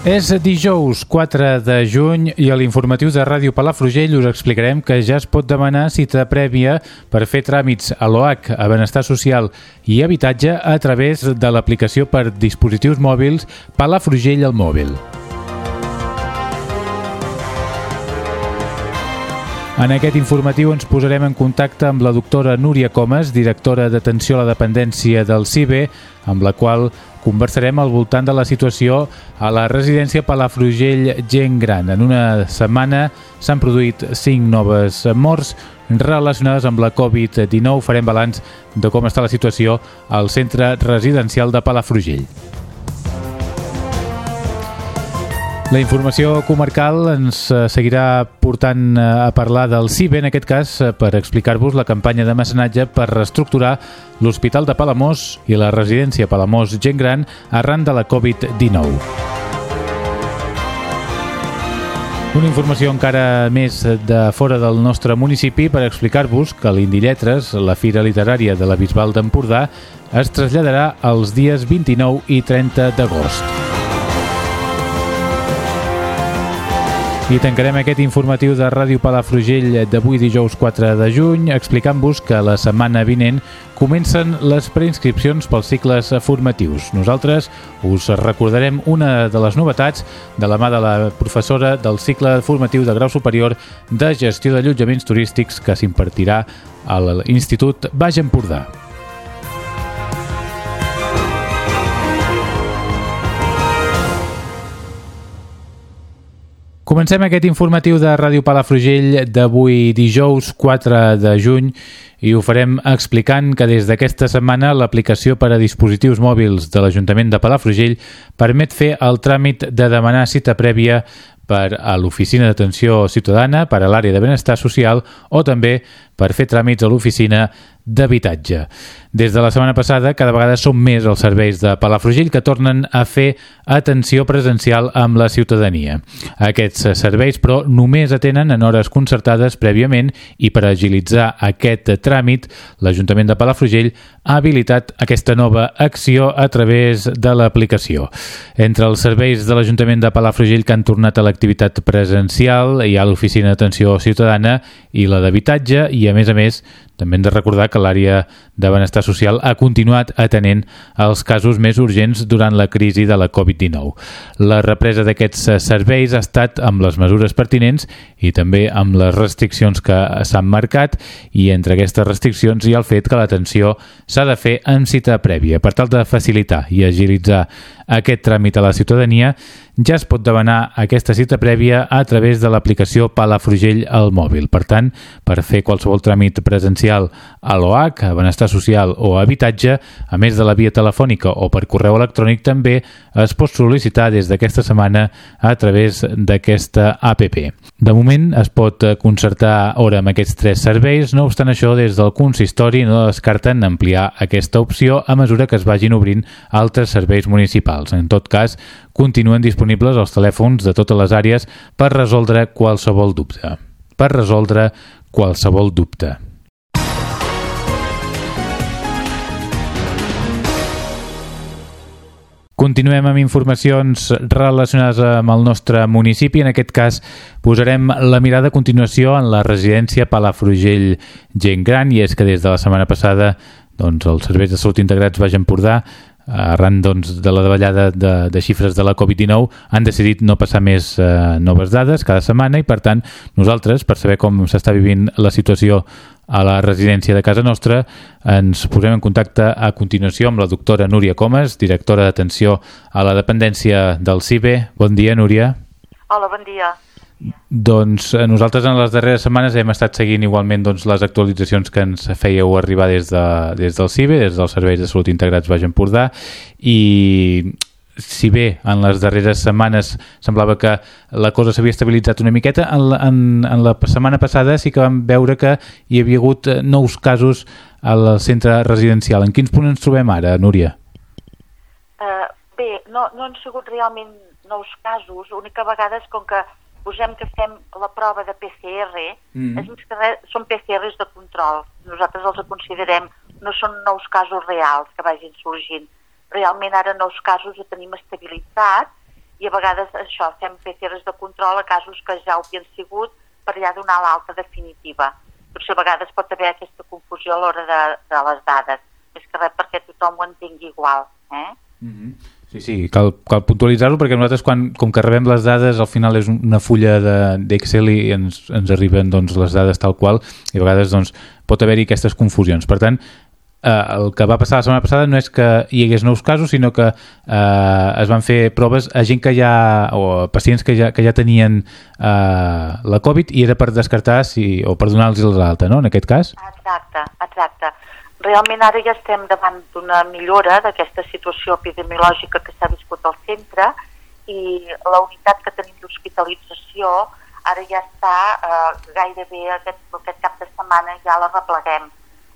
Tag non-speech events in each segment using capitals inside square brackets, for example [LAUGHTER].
És dijous 4 de juny i a l'informatiu de Ràdio Palafrugell us explicarem que ja es pot demanar cita prèvia per fer tràmits a l'OH, a Benestar Social i Habitatge a través de l'aplicació per dispositius mòbils Palafrugell al mòbil. En aquest informatiu ens posarem en contacte amb la doctora Núria Comas, directora d'atenció a la dependència del CIBE, amb la qual conversarem al voltant de la situació a la residència Palafrugell Gent Gran. En una setmana s'han produït cinc noves morts relacionades amb la Covid-19. Farem balanç de com està la situació al centre residencial de Palafrugell. La informació comarcal ens eh, seguirà portant eh, a parlar del CIBE, en aquest cas, eh, per explicar-vos la campanya de mecenatge per reestructurar l'Hospital de Palamós i la residència Palamós Gent Gran arran de la Covid-19. Una informació encara més de fora del nostre municipi per explicar-vos que l'Indilletres, la Fira Literària de la Bisbal d'Empordà, es traslladarà els dies 29 i 30 d'agost. I tancarem aquest informatiu de Ràdio Palafrugell d'avui dijous 4 de juny explicant-vos que la setmana vinent comencen les preinscripcions pels cicles formatius. Nosaltres us recordarem una de les novetats de la mà de la professora del cicle formatiu de grau superior de gestió d'allotjaments turístics que s'impartirà a l'Institut Baix Empordà. Comencem aquest informatiu de Ràdio Palafrugell d'avui dijous 4 de juny i ho farem explicant que des d'aquesta setmana l'aplicació per a dispositius mòbils de l'Ajuntament de Palafrugell permet fer el tràmit de demanar cita prèvia per a l'Oficina d'Atenció Ciutadana, per a l'àrea de benestar social o també per fer tràmits a l'oficina d'habitatge. Des de la setmana passada, cada vegada són més els serveis de Palafrugell que tornen a fer atenció presencial amb la ciutadania. Aquests serveis, però, només atenen en hores concertades prèviament i per agilitzar aquest tràmit, l'Ajuntament de Palafrugell ha habilitat aquesta nova acció a través de l'aplicació. Entre els serveis de l'Ajuntament de Palafrugell que han tornat a l'activitat presencial hi ha l'Oficina d'Atenció Ciutadana i la d'Habitatge i, a més a més, també hem de recordar que l'àrea de benestar social ha continuat atenent els casos més urgents durant la crisi de la Covid-19. La represa d'aquests serveis ha estat amb les mesures pertinents i també amb les restriccions que s'han marcat i entre aquestes restriccions hi ha el fet que l'atenció s'ha de fer en cita prèvia per tal de facilitar i agilitzar aquest tràmit a la ciutadania ja es pot demanar aquesta cita prèvia a través de l'aplicació Palafrugell al mòbil. Per tant, per fer qualsevol tràmit presencial a l'OH, a Benestar Social o a Habitatge, a més de la via telefònica o per correu electrònic també es pot sol·licitar des d'aquesta setmana a través d'aquesta APP. De moment es pot concertar hora amb aquests tres serveis, no obstant això, des del consistori no descarten ampliar aquesta opció a mesura que es vagin obrint altres serveis municipals. En tot cas, continuen disponibles els telèfons de totes les àrees per resoldre qualsevol dubte. Per resoldre qualsevol dubte. Continuem amb informacions relacionades amb el nostre municipi. En aquest cas posarem la mirada a continuació en la residència Palafrugell Gent Gran i és que des de la setmana passada doncs, els serveis de salut integrats Baix Empordà arran doncs, de la davallada de, de xifres de la Covid-19 han decidit no passar més eh, noves dades cada setmana i per tant nosaltres, per saber com s'està vivint la situació a la residència de casa nostra, ens posem en contacte a continuació amb la doctora Núria Comas, directora d'atenció a la dependència del CIBE. Bon dia, Núria. Hola, bon dia. Doncs eh, nosaltres en les darreres setmanes hem estat seguint igualment doncs, les actualitzacions que ens fèieu arribar des, de, des del CIBE, des dels Serveis de Salut Integrats Baix Empordà i si bé en les darreres setmanes semblava que la cosa s'havia estabilitzat una miqueta, en la, en, en la setmana passada sí que vam veure que hi havia hagut eh, nous casos al centre residencial. En quins punts ens trobem ara, Núria? Uh, bé, no, no han sigut realment nous casos, l'única vegada és com que posem que fem la prova de PCR, mm. és més que res, són PCRs de control. Nosaltres els considerem, no són nous casos reals que vagin sorgint. Realment ara nous casos ho tenim estabilitzat i a vegades això, fem PCRs de control a casos que ja ho havien sigut per ja donar l'alta definitiva. Potser a vegades pot haver aquesta confusió a l'hora de, de les dades, més que res perquè tothom ho entengui igual. Eh? Mm -hmm. Sí, sí, cal, cal puntualitzar-ho perquè nosaltres quan, com que rebem les dades al final és una fulla d'Excel de, i ens, ens arriben doncs, les dades tal qual i a vegades doncs, pot haver-hi aquestes confusions. Per tant, eh, el que va passar la setmana passada no és que hi hagués nous casos, sinó que eh, es van fer proves a gent que ja, o pacients que ja, que ja tenien eh, la Covid i era per descartar si, o per donar-los l'alta, no?, en aquest cas? Exacte, exacte. Realment ara ja estem davant d'una millora d'aquesta situació epidemiològica que s'ha viscut al centre i la unitat que tenim d'hospitalització ara ja està eh, gairebé aquest, aquest cap de setmana ja la repleguem.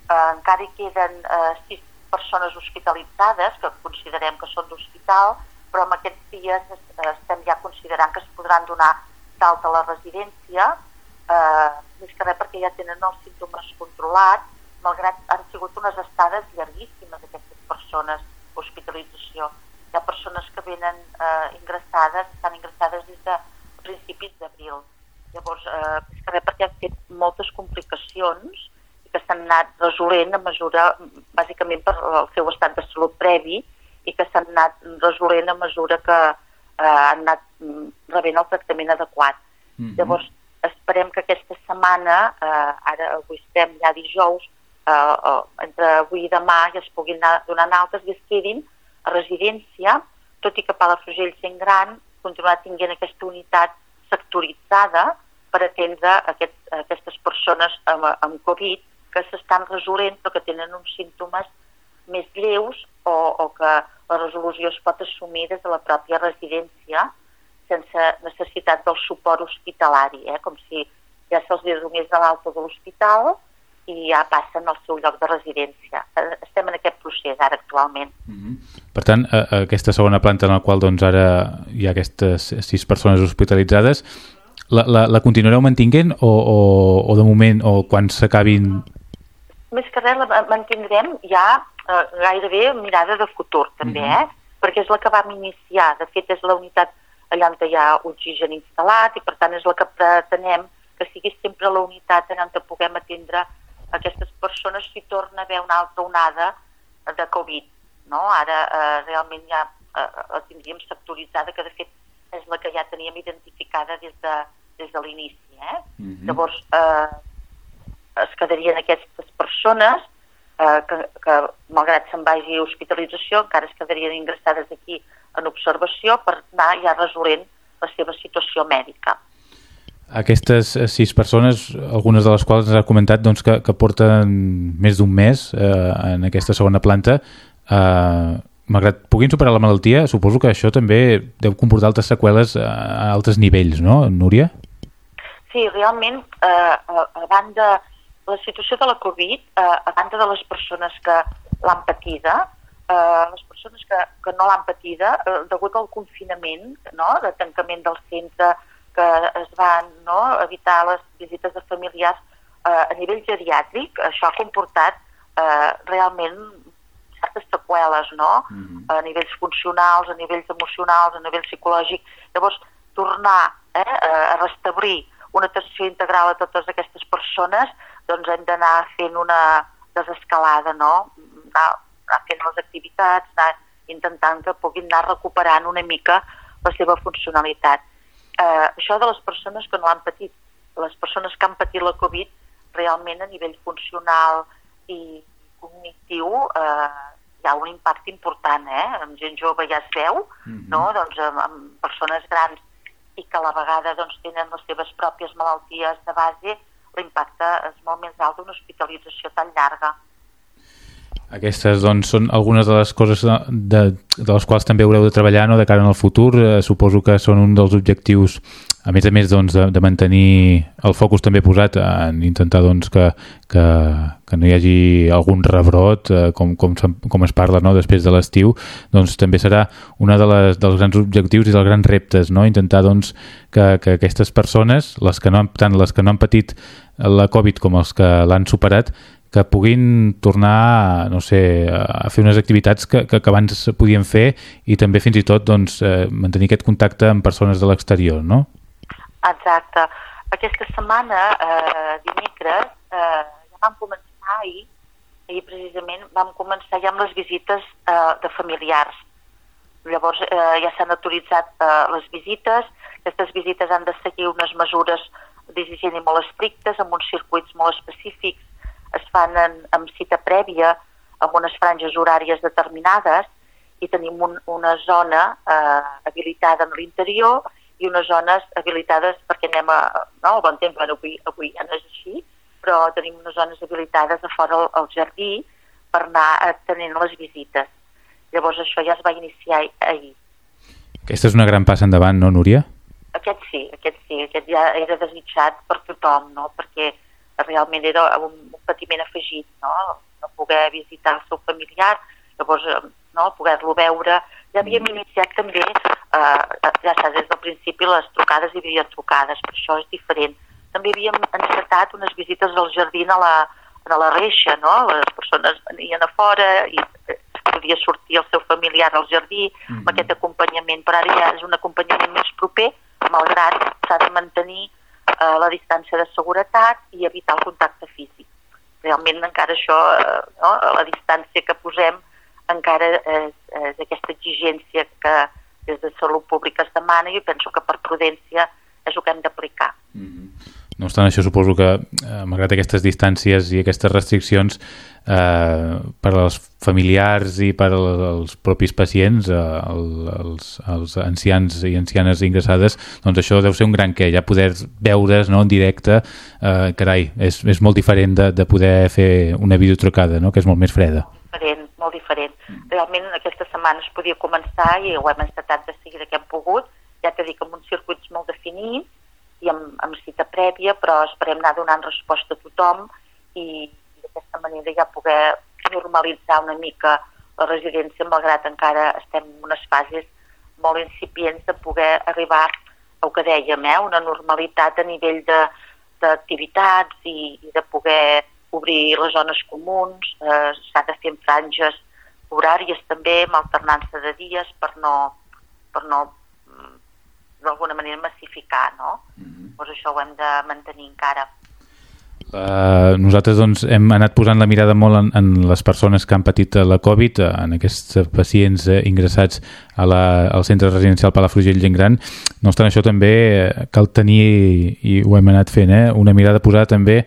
Eh, encara hi queden eh, sis persones hospitalitzades que considerem que són d'hospital, però en aquests dies estem ja considerant que es podran donar d'alta a la residència, eh, més que res perquè ja tenen els símptomes controlats malgrat han sigut unes estades llarguíssimes aquestes persones, hospitalització. Hi ha persones que venen eh, ingressades, estan ingressades des de principis d'abril. Llavors, eh, és que perquè han fet moltes complicacions i que s'han anat resolent a mesura, bàsicament per el seu estat de salut previ, i que s'han anat resolent a mesura que eh, han anat mm, rebent el tractament adequat. Mm -hmm. Llavors, esperem que aquesta setmana, eh, ara avui estem ja dijous, eh, eh, entre avui i demà ja es puguin anar donant altes i es quedin a residència, tot i que Palafrugell sent gran continuar tinguent aquesta unitat sectoritzada per atendre aquest, aquestes persones amb, amb Covid que s'estan resolent però que tenen uns símptomes més lleus o, o que la resolució es pot assumir des de la pròpia residència sense necessitat del suport hospitalari, eh? com si ja se'ls donés de l'alta de l'hospital i ja passen al seu lloc de residència. Estem en aquest procés ara actualment. Mm -hmm. Per tant, a, a aquesta segona planta en la qual doncs, ara hi ha aquestes sis persones hospitalitzades, la, la, la continuareu mantinguent o, o, o de moment, o quan s'acabin... Més que res la mantindrem ja eh, gairebé mirada de futur també, mm -hmm. eh? perquè és la que vam iniciar. De fet, és la unitat allà on hi ha oxigen instal·lat i per tant és la que pretenem que sigui sempre la unitat en on puguem atendre aquestes persones si torna a haver una altra onada de Covid. No? Ara eh, realment ja eh, la tindríem sectoritzada, que de fet és la que ja teníem identificada des de, des de l'inici. Eh? Mm -hmm. Llavors, eh, es quedarien aquestes persones eh, que, que malgrat se'n vagi a hospitalització, encara es quedarien ingressades aquí en observació per anar ja resolent la seva situació mèdica. Aquestes eh, sis persones, algunes de les quals ens ha comentat doncs, que, que porten més d'un mes eh, en aquesta segona planta, eh, malgrat puguin superar la malaltia, suposo que això també deu comportar altres seqüeles a altres nivells, no, Núria? Sí, realment, eh, a banda la situació de la Covid, eh, a banda de les persones que l'han patida, eh, les persones que, que no l'han patida, eh, degut al confinament, no?, de tancament del centre, que es van no, evitar les visites de familiars eh, a nivell geriàtric, això ha comportat eh, realment certes seqüeles, no? Mm -hmm. A nivells funcionals, a nivells emocionals, a nivell psicològic. Llavors, tornar eh, a restablir una atenció integral a totes aquestes persones, doncs hem d'anar fent una desescalada, no? Anar, anar fent les activitats, anar intentant que puguin anar recuperant una mica la seva funcionalitat eh, això de les persones que no han patit, les persones que han patit la Covid, realment a nivell funcional i cognitiu eh, hi ha un impacte important, eh? Amb gent jove ja es veu, mm -hmm. no? Doncs amb, amb persones grans i que a la vegada doncs, tenen les seves pròpies malalties de base, l'impacte és molt més alt d'una hospitalització tan llarga. Aquestes doncs, són algunes de les coses de, de, les quals també haureu de treballar no, de cara al futur. Eh, suposo que són un dels objectius, a més a més doncs, de, de mantenir el focus també posat en intentar doncs, que, que, que no hi hagi algun rebrot, eh, com, com, com es parla no, després de l'estiu, doncs també serà un de les, dels grans objectius i dels grans reptes, no? intentar doncs, que, que aquestes persones, les que no han, tant les que no han patit la Covid com els que l'han superat, que puguin tornar no sé, a fer unes activitats que, que, que abans podien fer i també fins i tot doncs, eh, mantenir aquest contacte amb persones de l'exterior, no? Exacte. Aquesta setmana, eh, dimecres, eh, ja vam començar ahir, ahir precisament vam començar ja amb les visites eh, de familiars. Llavors eh, ja s'han autoritzat eh, les visites, aquestes visites han de seguir unes mesures d'higiene molt estrictes, amb uns circuits molt específics es fan en, amb cita prèvia amb unes franges horàries determinades i tenim un, una zona eh, habilitada en l'interior i unes zones habilitades perquè anem a... No, el bon temps, bueno, avui, avui ja no és així, però tenim unes zones habilitades a fora al, al jardí per anar tenint les visites. Llavors això ja es va iniciar ahir. Aquesta és una gran passa endavant, no, Núria? Aquest sí, aquest sí, aquest ja era desitjat per tothom, no? perquè realment era un, un patiment afegit, no? no poder visitar el seu familiar, llavors eh, no? poder-lo veure. Ja havíem iniciat també, eh, ja saps, des del principi les trucades hi havia trucades, però això és diferent. També havíem encetat unes visites al jardí a la, a la reixa, no? les persones venien a fora i eh, podia sortir el seu familiar al jardí mm -hmm. amb aquest acompanyament, però ara ja és un acompanyament més proper, malgrat s'ha de mantenir la distància de seguretat i evitar el contacte físic. Realment encara això, eh, no, la distància que posem encara és, és aquesta exigència que des de Salut Pública es demana i penso que per prudència és el que hem d'aplicar. Mm -hmm. No obstant això, suposo que, eh, malgrat aquestes distàncies i aquestes restriccions, eh, per als familiars i per als propis pacients, eh, els, els ancians i ancianes ingressades, doncs això deu ser un gran què, ja poder veure's no, en directe, eh, carai, és, és molt diferent de, de poder fer una videotrucada, no? que és molt més freda. Diferent, molt diferent. Realment aquesta setmana es podia començar i ho hem encetat de seguida que hem pogut, ja t'he dit, amb uns circuits molt definits i amb, amb cita prèvia, però esperem anar donant resposta a tothom i, d'aquesta manera ja poder normalitzar una mica la residència, malgrat encara estem en unes fases molt incipients de poder arribar al que dèiem, eh, una normalitat a nivell d'activitats i, i de poder obrir les zones comuns, eh, s'ha de fer en franges horàries també, amb alternança de dies per no, per no d'alguna manera massificar, no? Mm -hmm. Pues això ho hem de mantenir encara. Uh, nosaltres doncs, hem anat posant la mirada molt en, en les persones que han patit la Covid, en aquests pacients eh, ingressats a la, al centre residencial Palafrugell Gent Gran. No obstant això també eh, cal tenir, i ho hem anat fent, eh, una mirada posada també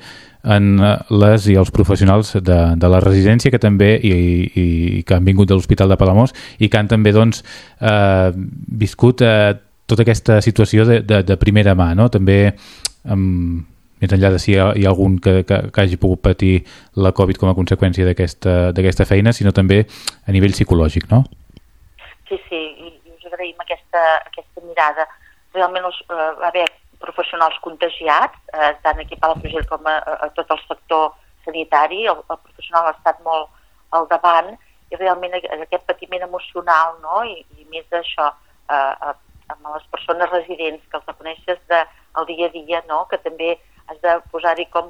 en eh, les i els professionals de, de la residència que també i, i, i que han vingut de l'Hospital de Palamós i que han també doncs, eh, viscut eh, tota aquesta situació de, de, de primera mà, no? també amb més enllà de si hi ha, hi ha algun que, que, que hagi pogut patir la Covid com a conseqüència d'aquesta feina, sinó també a nivell psicològic, no? Sí, sí, i, us agraïm aquesta, aquesta mirada. Realment us, uh, va haver professionals contagiats, eh, tant aquí a Palafrugell com a, a, tot el sector sanitari, el, el professional ha estat molt al davant i realment aquest patiment emocional no? I, i més d'això eh, amb les persones residents que els coneixes de, el dia a dia, no? que també has de posar-hi com,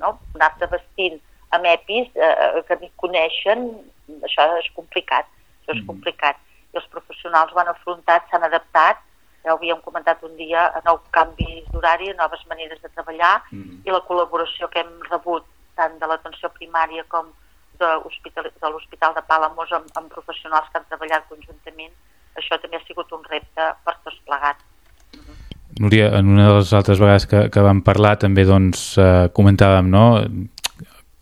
no? anar-te vestint amb EPIs eh, que ni coneixen, això és complicat, això és mm. complicat. I els professionals ho han afrontat, s'han adaptat, ja ho havíem comentat un dia, a nous canvis d'horari, noves maneres de treballar mm. i la col·laboració que hem rebut tant de l'atenció primària com de l'Hospital de Palamós amb, amb professionals que han treballat conjuntament, això també ha sigut un repte per tots plegats. Mm. Núria, en una de les altres vegades que, que vam parlar també doncs, eh, comentàvem no?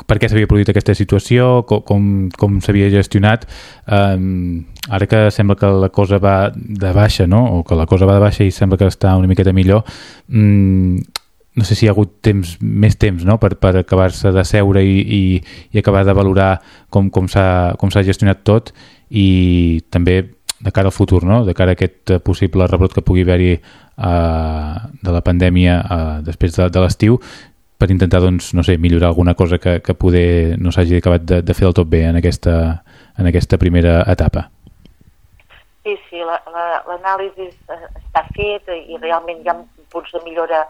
per què s'havia produït aquesta situació, com, com, com s'havia gestionat. Um, ara que sembla que la cosa va de baixa, no? o que la cosa va de baixa i sembla que està una miqueta millor, um, no sé si hi ha hagut temps, més temps no? per, per acabar-se de seure i, i, i acabar de valorar com, com s'ha gestionat tot i també de cara al futur, no? de cara a aquest possible rebrot que pugui haver-hi uh, de la pandèmia uh, després de, de l'estiu, per intentar, doncs, no sé, millorar alguna cosa que, que poder no s'hagi acabat de, de fer del tot bé en aquesta, en aquesta primera etapa. Sí, sí, l'anàlisi la, la, està fet i realment hi ha punts de millora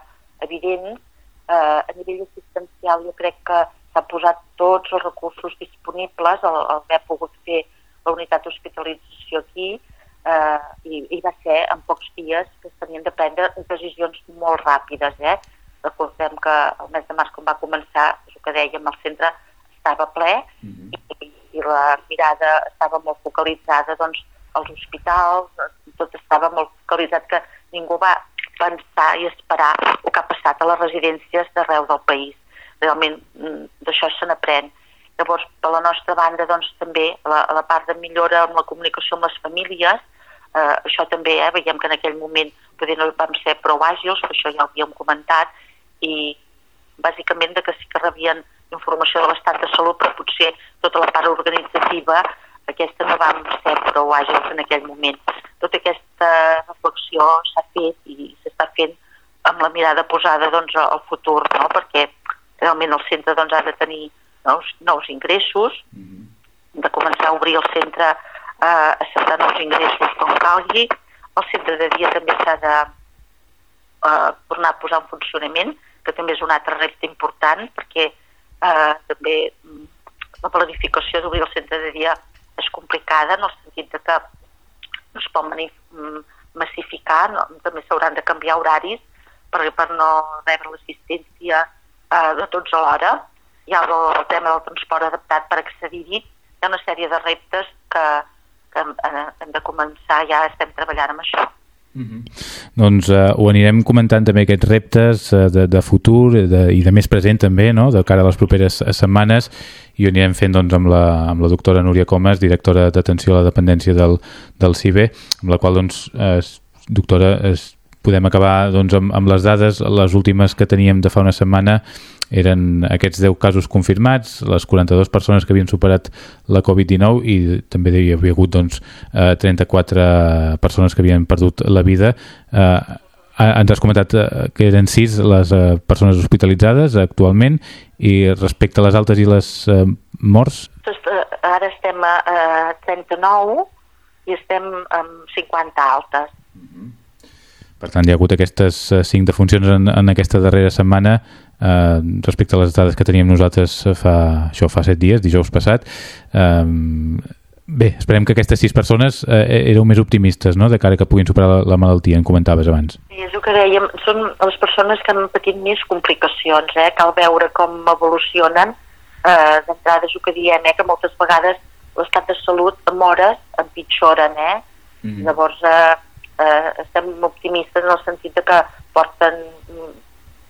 evidents. Eh, a nivell assistencial jo crec que s'ha posat tots els recursos disponibles al, al haver pogut fer la unitat d'hospitalització aquí eh, i, i va ser en pocs dies que es tenien de prendre decisions molt ràpides. Eh? Recordem que el mes de març, quan va començar, és el que dèiem, el centre estava ple mm -hmm. i, i la mirada estava molt focalitzada doncs, als hospitals, tot estava molt focalitzat que ningú va pensar i esperar el que ha passat a les residències d'arreu del país. Realment mm, d'això se n'aprèn. Llavors, per la nostra banda, doncs, també la, la part de millora amb la comunicació amb les famílies, eh, això també, eh, veiem que en aquell moment poder no vam ser prou àgils, però això ja ho havíem comentat, i bàsicament de que sí que rebien informació de l'estat de salut, però potser tota la part organitzativa aquesta no vam ser prou àgils en aquell moment. Tota aquesta reflexió s'ha fet i s'està fent amb la mirada posada doncs, al futur, no? perquè realment el centre doncs, ha de tenir nous, nous ingressos, mm-hmm. de començar a obrir el centre eh, a acceptar nous ingressos com calgui, el centre de dia també s'ha de eh, tornar a posar en funcionament, que també és un altre repte important perquè eh, també mm, la planificació d'obrir el centre de dia és complicada en el sentit de que no es pot mm, massificar, no, també s'hauran de canviar horaris per, per no rebre l'assistència eh, de tots alhora. Hi ha el, el tema del transport adaptat per accedir-hi. Hi ha una sèrie de reptes que, que hem, hem de començar, ja estem treballant amb això. Mm -hmm. Doncs uh, ho anirem comentant també aquests reptes uh, de, de futur de, i de més present també, no? de cara a les properes setmanes i ho anirem fent doncs, amb, la, amb la doctora Núria Comas, directora d'atenció a la dependència del, del CIBE, amb la qual doncs, eh, doctora es, podem acabar doncs, amb, amb les dades, les últimes que teníem de fa una setmana eren aquests 10 casos confirmats, les 42 persones que havien superat la Covid-19 i també hi havia hagut doncs, 34 eh, persones que havien perdut la vida. Eh, ens has comentat eh, que eren 6 les persones hospitalitzades actualment i respecte a les altes i les morts? Ara estem a 39 i estem amb 50 altes. Mm -hmm. Per tant, hi ha hagut aquestes 5 defuncions en, en aquesta darrera setmana eh, respecte a les dades que teníem nosaltres fa, això fa set dies, dijous passat. Eh, bé, esperem que aquestes sis persones eh, éreu més optimistes, no?, de cara que puguin superar la, la malaltia, en comentaves abans. Sí, és el que dèiem, són les persones que han patit més complicacions, eh? cal veure com evolucionen. Eh, D'entrada és el que diem, eh? que moltes vegades l'estat de salut amb hores empitjoren, eh? Mm -hmm. Llavors, eh, eh, estem optimistes en el sentit de que porten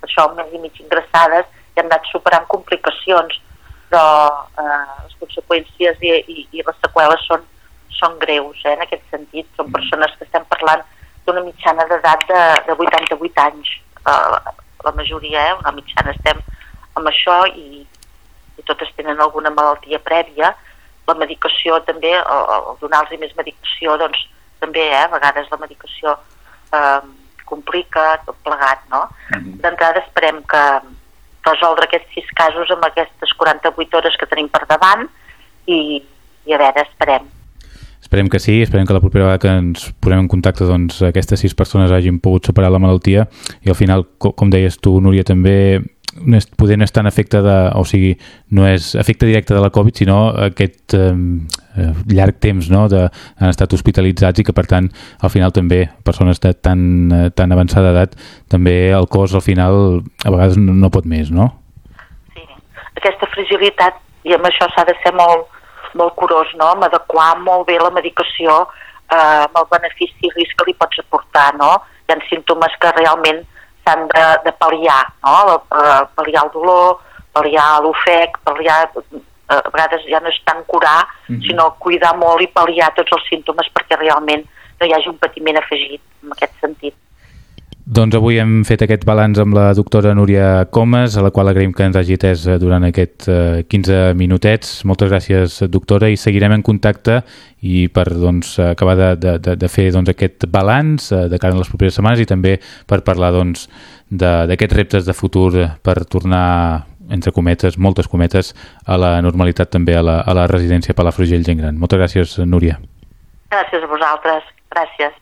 això, un mes i mig ingressades i han anat superant complicacions, però eh, les conseqüències i, i, i les seqüeles són, són greus, eh, en aquest sentit. Són mm. persones que estem parlant d'una mitjana d'edat de, de 88 anys, eh, la, majoria, eh, una mitjana estem amb això i, i totes tenen alguna malaltia prèvia. La medicació també, donar-los més medicació, doncs també, eh, a vegades la medicació eh, complica tot plegat, no? Mm -hmm. D'entrada esperem que resoldre aquests sis casos amb aquestes 48 hores que tenim per davant i, i a veure, esperem. Esperem que sí, esperem que la propera vegada que ens posem en contacte doncs, aquestes sis persones hagin pogut superar la malaltia i al final, com deies tu, Núria, també no és, tan efecte de, o sigui, no és efecte directe de la Covid, sinó aquest eh, llarg temps no? de, han estat hospitalitzats i que per tant al final també persones de tan, eh, tan avançada edat també el cos al final a vegades no, no pot més, no? Sí, aquesta fragilitat i amb això s'ha de ser molt, molt curós, no? amb adequar molt bé la medicació eh, amb el benefici i risc que li pots aportar, no? Hi ha símptomes que realment s'han de, de pal·liar, no? Uh, pal·liar el dolor, pal·liar l'ofec, pal·liar a vegades ja no és tant curar, mm -hmm. sinó cuidar molt i pal·liar tots els símptomes perquè realment no hi hagi un patiment afegit en aquest sentit. Doncs avui hem fet aquest balanç amb la doctora Núria Comas, a la qual agraïm que ens hagi atès eh, durant aquest eh, 15 minutets. Moltes gràcies, doctora, i seguirem en contacte i per doncs, acabar de, de, de fer doncs, aquest balanç eh, de cara a les properes setmanes i també per parlar doncs, d'aquests reptes de futur per tornar entre cometes, moltes cometes, a la normalitat també a la, a la residència Palafrugell Gent Gran. Moltes gràcies, Núria. Gràcies a vosaltres. Gràcies.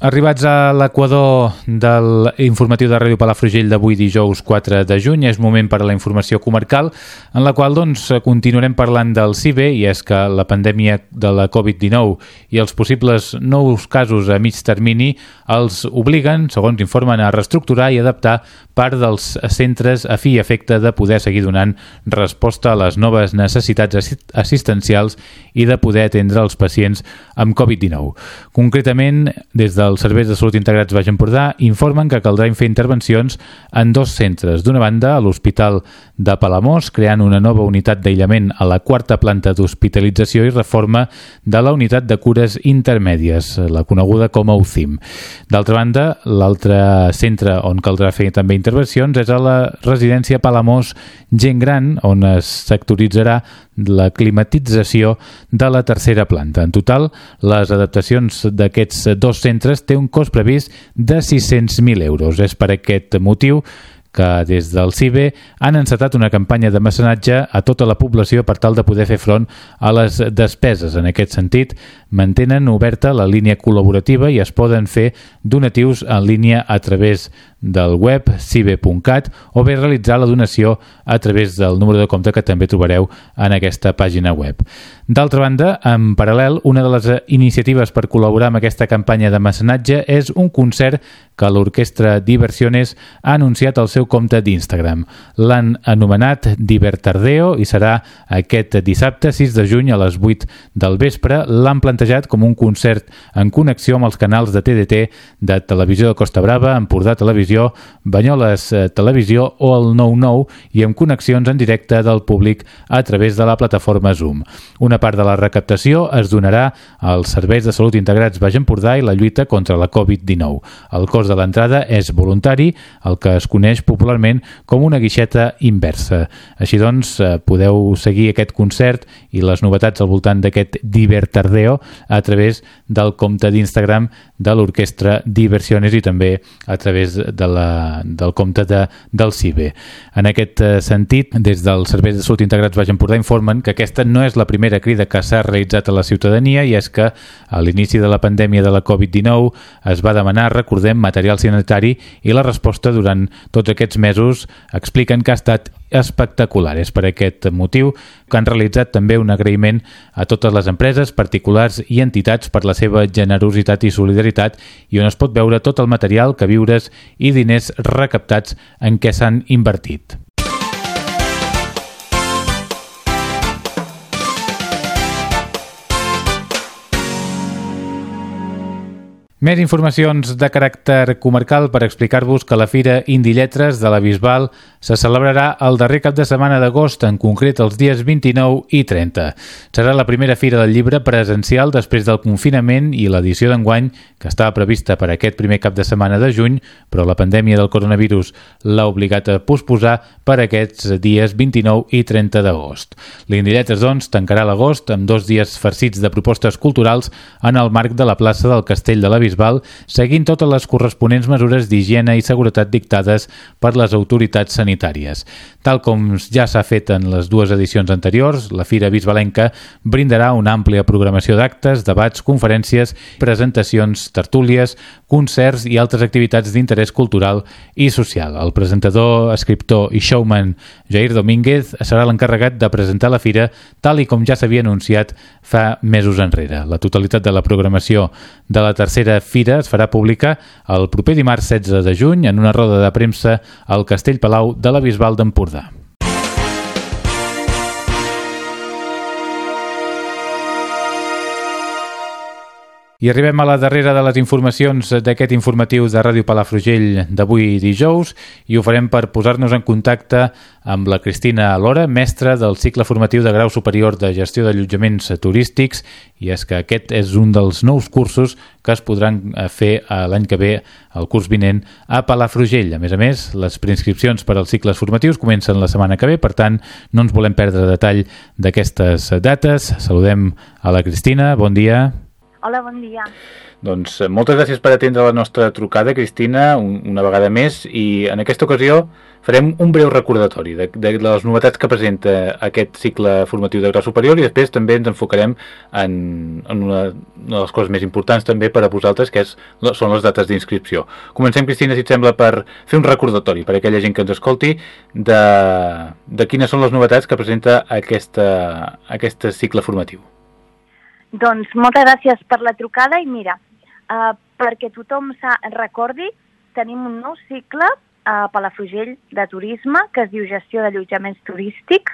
Arribats a l'equador de l'informatiu de Ràdio Palafrugell d'avui dijous 4 de juny, és moment per a la informació comarcal, en la qual doncs, continuarem parlant del CIBE, i és que la pandèmia de la Covid-19 i els possibles nous casos a mig termini els obliguen, segons informen, a reestructurar i adaptar part dels centres a fi i efecte de poder seguir donant resposta a les noves necessitats assistencials i de poder atendre els pacients amb Covid-19. Concretament, des del els serveis de salut integrats Baix Empordà informen que caldrà fer intervencions en dos centres. D'una banda, a l'Hospital de Palamós, creant una nova unitat d'aïllament a la quarta planta d'hospitalització i reforma de la unitat de cures intermèdies, la coneguda com a UCIM. D'altra banda, l'altre centre on caldrà fer també intervencions és a la residència Palamós Gent Gran, on es sectoritzarà la climatització de la tercera planta. En total, les adaptacions d'aquests dos centres té un cost previst de 600.000 euros. És per aquest motiu que des del CIBE han encetat una campanya de mecenatge a tota la població per tal de poder fer front a les despeses. En aquest sentit, mantenen oberta la línia col·laborativa i es poden fer donatius en línia a través del web cibe.cat o bé realitzar la donació a través del número de compte que també trobareu en aquesta pàgina web. D'altra banda, en paral·lel, una de les iniciatives per col·laborar amb aquesta campanya de mecenatge és un concert que l'orquestra Diversiones ha anunciat al seu compte d'Instagram. L'han anomenat Divertardeo i serà aquest dissabte 6 de juny a les 8 del vespre. L'han plantejat com un concert en connexió amb els canals de TDT de Televisió de Costa Brava, Empordà Televisió Televisió, Banyoles eh, Televisió o el 99 i amb connexions en directe del públic a través de la plataforma Zoom. Una part de la recaptació es donarà als serveis de salut integrats Baix Empordà i la lluita contra la Covid-19. El cost de l'entrada és voluntari, el que es coneix popularment com una guixeta inversa. Així doncs, eh, podeu seguir aquest concert i les novetats al voltant d'aquest Divertardeo a través del compte d'Instagram de l'orquestra Diversiones i també a través de la, del compte de, del CIBE. En aquest eh, sentit, des dels Serveis de Salut Integrats Baix Empordà informen que aquesta no és la primera crida que s'ha realitzat a la ciutadania i és que a l'inici de la pandèmia de la Covid-19 es va demanar, recordem, material sanitari i la resposta durant tots aquests mesos expliquen que ha estat espectacular. És per aquest motiu que han realitzat també un agraïment a totes les empreses, particulars i entitats per la seva generositat i solidaritat i on es pot veure tot el material, que viures i diners recaptats en què s'han invertit. Més informacions de caràcter comarcal per explicar-vos que la Fira Indi Lletres de la Bisbal se celebrarà el darrer cap de setmana d'agost, en concret els dies 29 i 30. Serà la primera Fira del Llibre presencial després del confinament i l'edició d'enguany, que estava prevista per aquest primer cap de setmana de juny, però la pandèmia del coronavirus l'ha obligat a posposar per aquests dies 29 i 30 d'agost. L'Indi Lletres, doncs, tancarà l'agost amb dos dies farcits de propostes culturals en el marc de la plaça del Castell de la Bisbal Bisbal, seguint totes les corresponents mesures d'higiene i seguretat dictades per les autoritats sanitàries. Tal com ja s'ha fet en les dues edicions anteriors, la Fira Bisbalenca brindarà una àmplia programació d'actes, debats, conferències, presentacions, tertúlies, concerts i altres activitats d'interès cultural i social. El presentador, escriptor i showman Jair Domínguez serà l'encarregat de presentar la fira tal i com ja s'havia anunciat fa mesos enrere. La totalitat de la programació de la tercera fira es farà pública el proper dimarts 16 de juny en una roda de premsa al Castell Palau de la Bisbal d'Empordà. I arribem a la darrera de les informacions d'aquest informatiu de Ràdio Palafrugell d'avui dijous i ho farem per posar-nos en contacte amb la Cristina Alora, mestra del cicle formatiu de grau superior de gestió d'allotjaments turístics i és que aquest és un dels nous cursos que es podran fer l'any que ve, el curs vinent, a Palafrugell. A més a més, les preinscripcions per als cicles formatius comencen la setmana que ve, per tant, no ens volem perdre detall d'aquestes dates. Saludem a la Cristina, bon dia. Hola, bon dia. Doncs eh, moltes gràcies per atendre la nostra trucada, Cristina, un, una vegada més, i en aquesta ocasió farem un breu recordatori de, de, de les novetats que presenta aquest cicle formatiu de grau superior i després també ens enfocarem en, en una, una de les coses més importants també per a vosaltres, que és, són les dates d'inscripció. Comencem, Cristina, si et sembla, per fer un recordatori per a aquella gent que ens escolti de, de quines són les novetats que presenta aquesta, aquest cicle formatiu. Doncs moltes gràcies per la trucada i mira, uh, perquè tothom recordi, tenim un nou cicle a Palafrugell de turisme que es diu Gestió d'allotjaments turístics,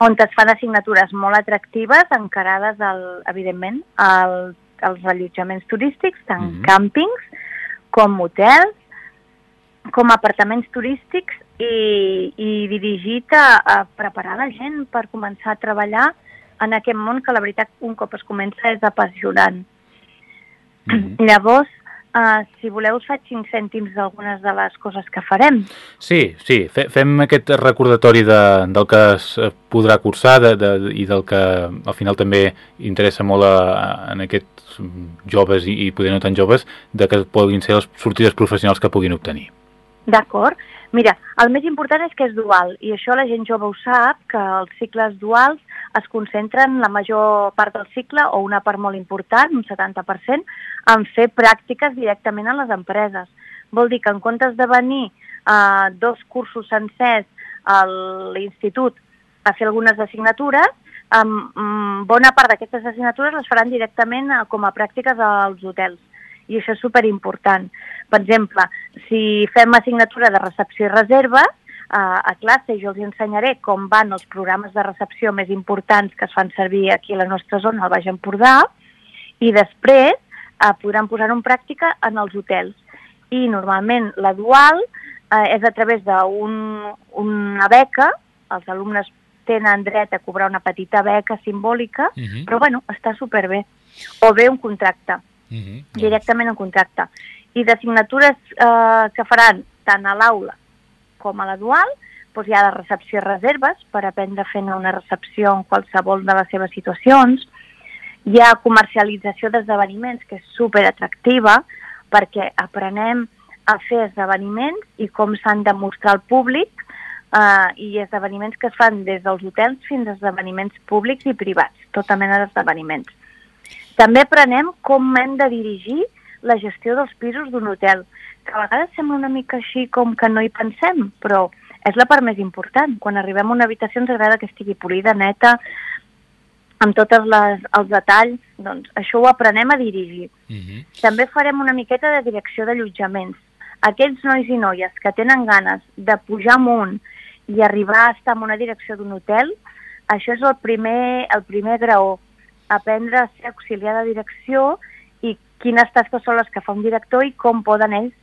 on es fan assignatures molt atractives encarades, al, evidentment, al, als allotjaments turístics, tant mm -hmm. càmpings com hotels, com apartaments turístics i, i dirigit a, a preparar la gent per començar a treballar en aquest món que la veritat un cop es comença és apassionant. Mm -hmm. Llavors, uh, si voleu us faig 5 cèntims d'algunes de les coses que farem. Sí, sí, fem aquest recordatori de, del que es podrà cursar de, de, i del que al final també interessa molt a, en aquests joves i, i poder no tan joves, de que puguin ser les sortides professionals que puguin obtenir. D'acord. Mira, el més important és que és dual, i això la gent jove ho sap, que els cicles duals es concentren la major part del cicle, o una part molt important, un 70%, en fer pràctiques directament a les empreses. Vol dir que en comptes de venir a dos cursos sencers a l'institut a fer algunes assignatures, um, bona part d'aquestes assignatures les faran directament a, com a pràctiques als hotels. I això és superimportant. Per exemple, si fem assignatura de recepció i reserves, a, a classe jo els ensenyaré com van els programes de recepció més importants que es fan servir aquí a la nostra zona, al Baix Empordà, i després eh, podran posar en pràctica en els hotels. I normalment la dual eh, és a través d'una un, beca, els alumnes tenen dret a cobrar una petita beca simbòlica, uh mhm. -huh. però bueno, està superbé. O bé un contracte, -huh. directament un contracte. I d'assignatures eh, que faran tant a l'aula com a la dual, doncs hi ha la recepció i reserves per aprendre fent una recepció en qualsevol de les seves situacions. Hi ha comercialització d'esdeveniments, que és super atractiva, perquè aprenem a fer esdeveniments i com s'han de mostrar al públic eh, i esdeveniments que es fan des dels hotels fins a esdeveniments públics i privats, tota mena d'esdeveniments. També aprenem com hem de dirigir la gestió dels pisos d'un hotel, que a vegades sembla una mica així com que no hi pensem, però és la part més important. Quan arribem a una habitació ens agrada que estigui polida, neta, amb tots els detalls, doncs això ho aprenem a dirigir. Uh mhm. -huh. També farem una miqueta de direcció d'allotjaments. Aquells nois i noies que tenen ganes de pujar amunt i arribar a estar en una direcció d'un hotel, això és el primer, el primer graó, aprendre a ser auxiliar de direcció i quines tasques són les que fa un director i com poden ells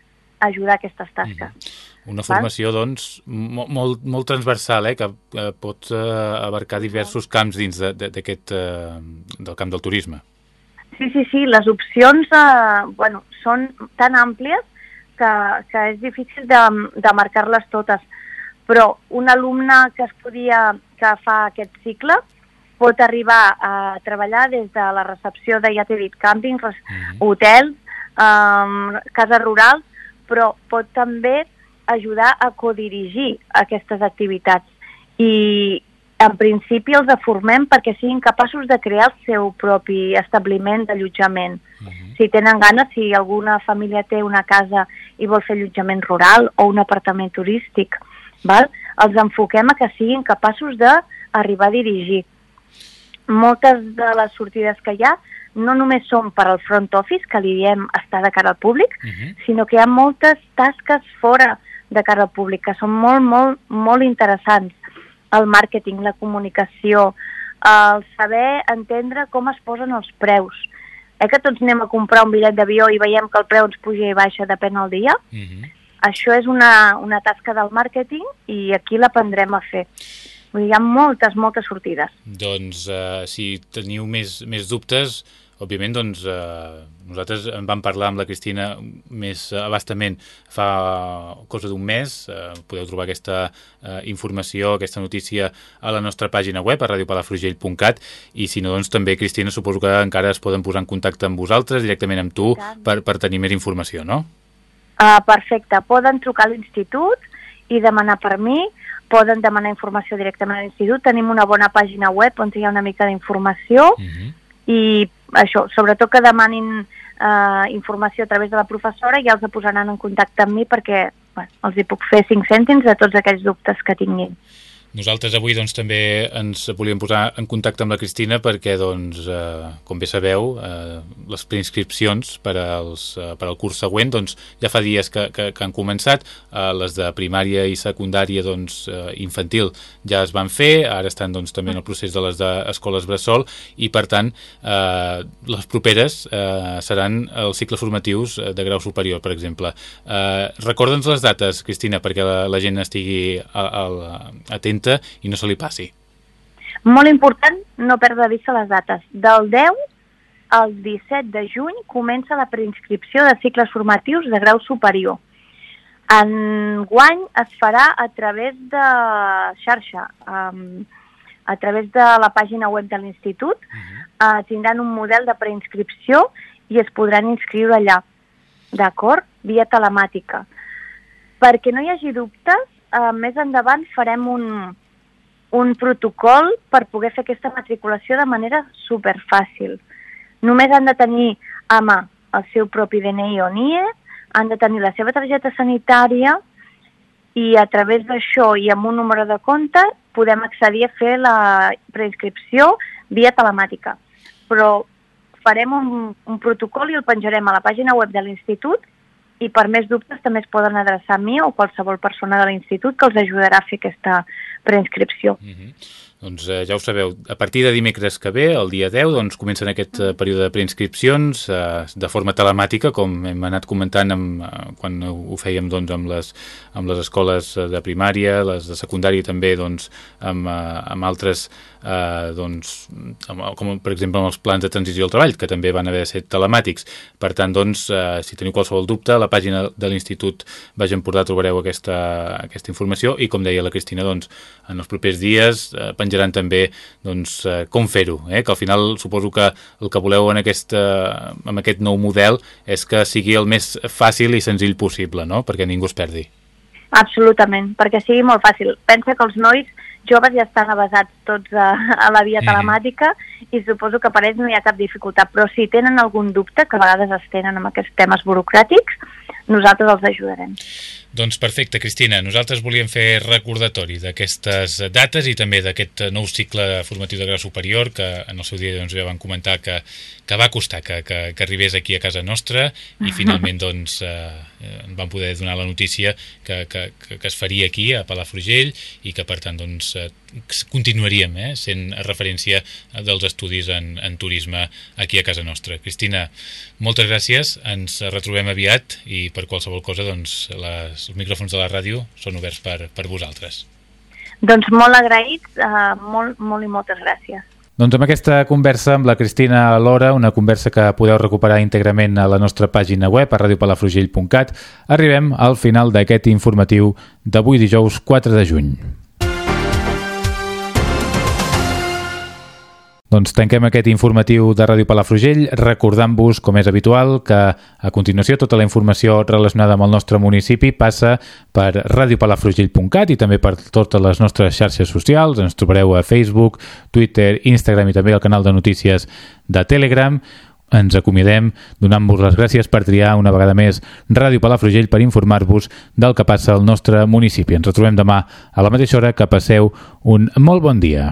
ajudar a aquestes tasques. Mm -hmm. Una formació, Val? doncs, molt, molt transversal, eh? que, que pot eh, abarcar diversos camps dins d'aquest, eh, del camp del turisme. Sí, sí, sí, les opcions eh, bueno, són tan àmplies que, que és difícil de, de marcar-les totes, però un alumne que estudia, que fa aquest cicle, pot arribar a treballar des de la recepció de, ja t'he dit, càmpings, uh -huh. hotels, um, cases rurals, però pot també ajudar a codirigir aquestes activitats i en principi els formem perquè siguin capaços de crear el seu propi establiment d'allotjament. Uh -huh. Si tenen ganes, si alguna família té una casa i vol fer allotjament rural o un apartament turístic, val? els enfoquem a que siguin capaços d'arribar a dirigir moltes de les sortides que hi ha no només són per al front office, que li diem estar de cara al públic, uh mhm. -huh. sinó que hi ha moltes tasques fora de cara al públic que són molt, molt, molt interessants. El màrqueting, la comunicació, el saber entendre com es posen els preus. eh, que tots anem a comprar un bitllet d'avió i veiem que el preu ens puja i baixa depèn del dia. Uh Mhm. -huh. Això és una, una tasca del màrqueting i aquí l'aprendrem a fer. Vull dir, hi ha moltes, moltes sortides. Doncs uh, si teniu més, més dubtes, òbviament doncs, uh, nosaltres en vam parlar amb la Cristina més abastament fa cosa d'un mes. Uh, podeu trobar aquesta uh, informació, aquesta notícia a la nostra pàgina web, a radiopalafrugell.cat i si no, doncs també, Cristina, suposo que encara es poden posar en contacte amb vosaltres, directament amb tu, per, per tenir més informació, no? Uh, perfecte. Poden trucar a l'institut i demanar per mi, poden demanar informació directament a l'institut. Tenim una bona pàgina web on hi ha una mica d'informació Uh -huh. i això, sobretot que demanin uh, informació a través de la professora i ja els posaran en contacte amb mi perquè bueno, els hi puc fer cinc cèntims de tots aquells dubtes que tinguin. Nosaltres avui doncs, també ens volíem posar en contacte amb la Cristina perquè, doncs, eh, com bé sabeu, eh, les preinscripcions per, als, eh, per al curs següent doncs, ja fa dies que, que, que han començat. Eh, les de primària i secundària doncs, eh, infantil ja es van fer, ara estan doncs, també en el procés de les d'escoles bressol i, per tant, eh, les properes eh, seran els cicles formatius de grau superior, per exemple. Eh, Recorda'ns les dates, Cristina, perquè la, la gent estigui atenta i no se li passi. Molt important no perdre de vista les dates. Del 10 al 17 de juny comença la preinscripció de cicles formatius de grau superior. En guany es farà a través de xarxa, um, a través de la pàgina web de l'institut, uh -huh. uh, tindran un model de preinscripció i es podran inscriure allà, d'acord? Via telemàtica. Perquè no hi hagi dubtes, uh, més endavant farem un, un protocol per poder fer aquesta matriculació de manera superfàcil. Només han de tenir a mà el seu propi DNI o NIE, han de tenir la seva targeta sanitària i a través d'això i amb un número de compte podem accedir a fer la preinscripció via telemàtica. Però farem un, un protocol i el penjarem a la pàgina web de l'institut i per més dubtes també es poden adreçar a mi o qualsevol persona de l'institut que els ajudarà a fer aquesta preinscripció. Mm -hmm. Doncs eh, ja ho sabeu, a partir de dimecres que ve, el dia 10, doncs comencen aquest eh, període de preinscripcions eh, de forma telemàtica, com hem anat comentant amb, eh, quan ho fèiem doncs, amb, les, amb les escoles de primària, les de secundària també doncs, amb, eh, amb altres eh, doncs, amb, com per exemple amb els plans de transició al treball, que també van haver de ser telemàtics. Per tant, doncs, eh, si teniu qualsevol dubte, a la pàgina de l'Institut Baix Empordà trobareu aquesta, aquesta informació i, com deia la Cristina, doncs, en els propers dies eh, penjaran també doncs, eh, com fer-ho, eh? que al final suposo que el que voleu en aquesta, amb aquest nou model és que sigui el més fàcil i senzill possible, no? perquè ningú es perdi. Absolutament, perquè sigui molt fàcil. Pensa que els nois joves ja estan avasats tots a, a la via telemàtica i suposo que per ells no hi ha cap dificultat, però si tenen algun dubte, que a vegades es tenen amb aquests temes burocràtics, nosaltres els ajudarem. Doncs perfecte, Cristina. Nosaltres volíem fer recordatori d'aquestes dates i també d'aquest nou cicle formatiu de grau superior que en el seu dia doncs, ja van comentar que, que va costar que, que, que arribés aquí a casa nostra i [LAUGHS] finalment doncs, eh, en van poder donar la notícia que, que, que, es faria aquí a Palafrugell i que per tant doncs, eh, continuaríem eh, sent referència dels estudis en, en turisme aquí a casa nostra. Cristina, moltes gràcies, ens retrobem aviat i per qualsevol cosa doncs, les, els micròfons de la ràdio són oberts per, per vosaltres. Doncs molt agraïts, uh, molt, molt i moltes gràcies. Doncs amb aquesta conversa amb la Cristina Lora, una conversa que podeu recuperar íntegrament a la nostra pàgina web a radiopalafrugell.cat, arribem al final d'aquest informatiu d'avui dijous 4 de juny. Doncs tanquem aquest informatiu de Ràdio Palafrugell recordant-vos, com és habitual, que a continuació tota la informació relacionada amb el nostre municipi passa per radiopalafrugell.cat i també per totes les nostres xarxes socials. Ens trobareu a Facebook, Twitter, Instagram i també al canal de notícies de Telegram. Ens acomiadem donant-vos les gràcies per triar una vegada més Ràdio Palafrugell per informar-vos del que passa al nostre municipi. Ens retrobem demà a la mateixa hora. Que passeu un molt bon dia.